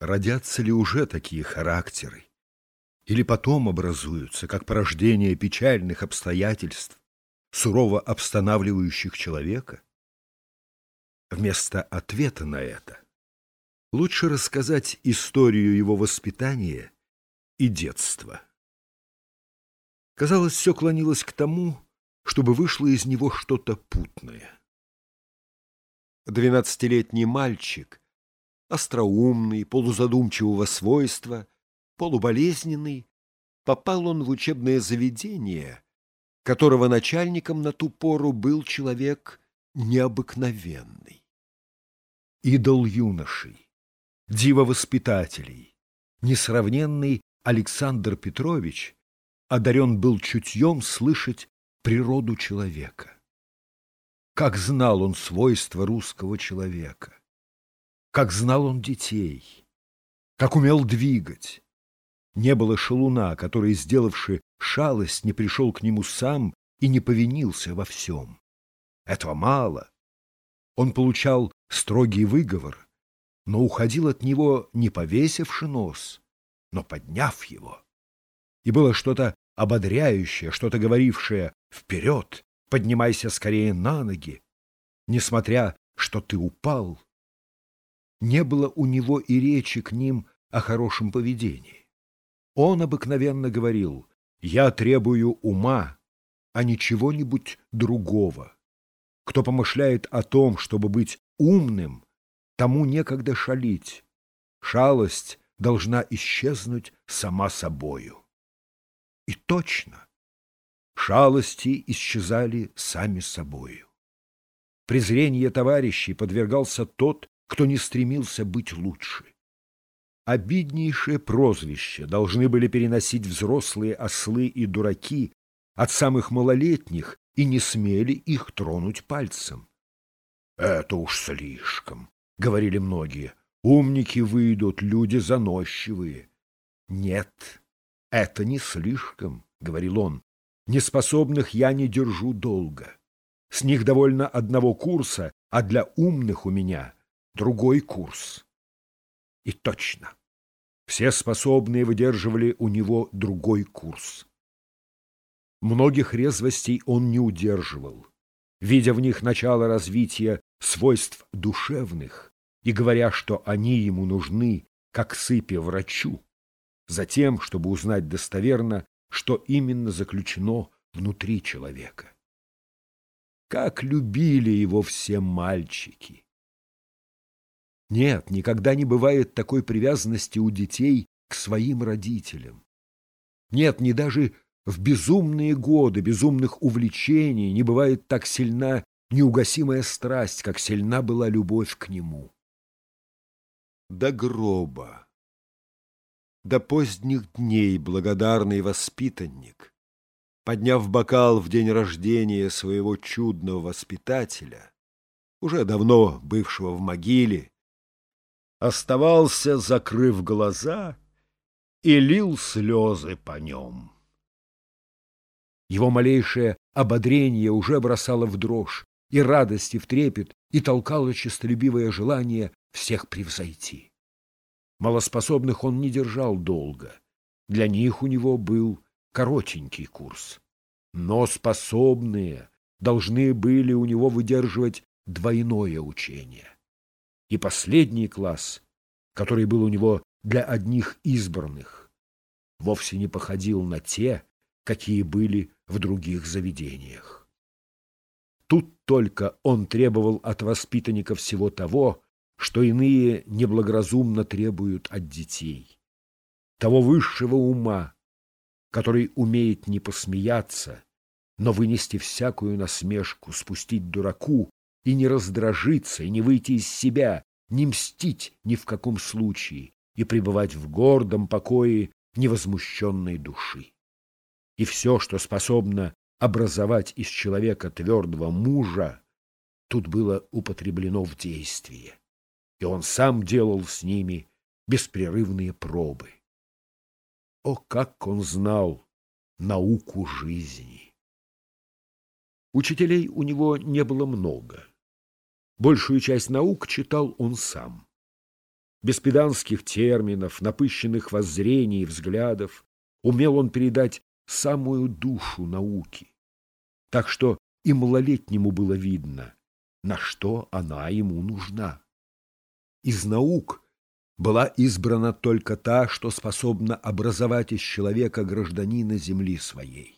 Родятся ли уже такие характеры? Или потом образуются, как порождение печальных обстоятельств, сурово обстанавливающих человека? Вместо ответа на это лучше рассказать историю его воспитания и детства. Казалось, все клонилось к тому, чтобы вышло из него что-то путное. Двенадцатилетний мальчик, остроумный, полузадумчивого свойства, полуболезненный, попал он в учебное заведение, которого начальником на ту пору был человек необыкновенный. Идол юношей, дива воспитателей, несравненный Александр Петрович одарен был чутьем слышать природу человека. Как знал он свойства русского человека, как знал он детей, как умел двигать. Не было шалуна, который, сделавши шалость, не пришел к нему сам и не повинился во всем. Этого мало. Он получал строгий выговор, но уходил от него не повесивши нос, но подняв его. И было что-то ободряющее, что-то говорившее «Вперед! поднимайся скорее на ноги, несмотря, что ты упал. Не было у него и речи к ним о хорошем поведении. Он обыкновенно говорил, я требую ума, а не чего-нибудь другого. Кто помышляет о том, чтобы быть умным, тому некогда шалить. Шалость должна исчезнуть сама собою. И точно шалости исчезали сами собою. Презрение товарищей подвергался тот, кто не стремился быть лучше. Обиднейшее прозвище должны были переносить взрослые ослы и дураки от самых малолетних и не смели их тронуть пальцем. «Это уж слишком», — говорили многие. «Умники выйдут, люди заносчивые». «Нет, это не слишком», — говорил он. Неспособных я не держу долго. С них довольно одного курса, а для умных у меня другой курс. И точно. Все способные выдерживали у него другой курс. Многих резвостей он не удерживал, видя в них начало развития свойств душевных и говоря, что они ему нужны, как сыпи врачу, затем, чтобы узнать достоверно, что именно заключено внутри человека. Как любили его все мальчики! Нет, никогда не бывает такой привязанности у детей к своим родителям. Нет, ни даже в безумные годы безумных увлечений не бывает так сильна неугасимая страсть, как сильна была любовь к нему. До гроба до поздних дней благодарный воспитанник, подняв бокал в день рождения своего чудного воспитателя, уже давно бывшего в могиле, оставался, закрыв глаза, и лил слезы по нем. Его малейшее ободрение уже бросало в дрожь, и радость, и в трепет, и толкало честолюбивое желание всех превзойти. Малоспособных он не держал долго. Для них у него был коротенький курс. Но способные должны были у него выдерживать двойное учение. И последний класс, который был у него для одних избранных, вовсе не походил на те, какие были в других заведениях. Тут только он требовал от воспитанника всего того, что иные неблагоразумно требуют от детей. Того высшего ума, который умеет не посмеяться, но вынести всякую насмешку, спустить дураку и не раздражиться, и не выйти из себя, не мстить ни в каком случае и пребывать в гордом покое невозмущенной души. И все, что способно образовать из человека твердого мужа, тут было употреблено в действие и он сам делал с ними беспрерывные пробы. О, как он знал науку жизни! Учителей у него не было много. Большую часть наук читал он сам. без педанских терминов, напыщенных воззрений и взглядов, умел он передать самую душу науки. Так что и малолетнему было видно, на что она ему нужна. Из наук была избрана только та, что способна образовать из человека гражданина земли своей.